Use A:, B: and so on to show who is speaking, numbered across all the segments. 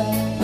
A: casa.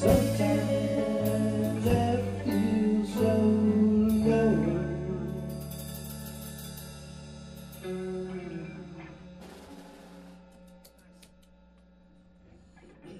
A: sometimes.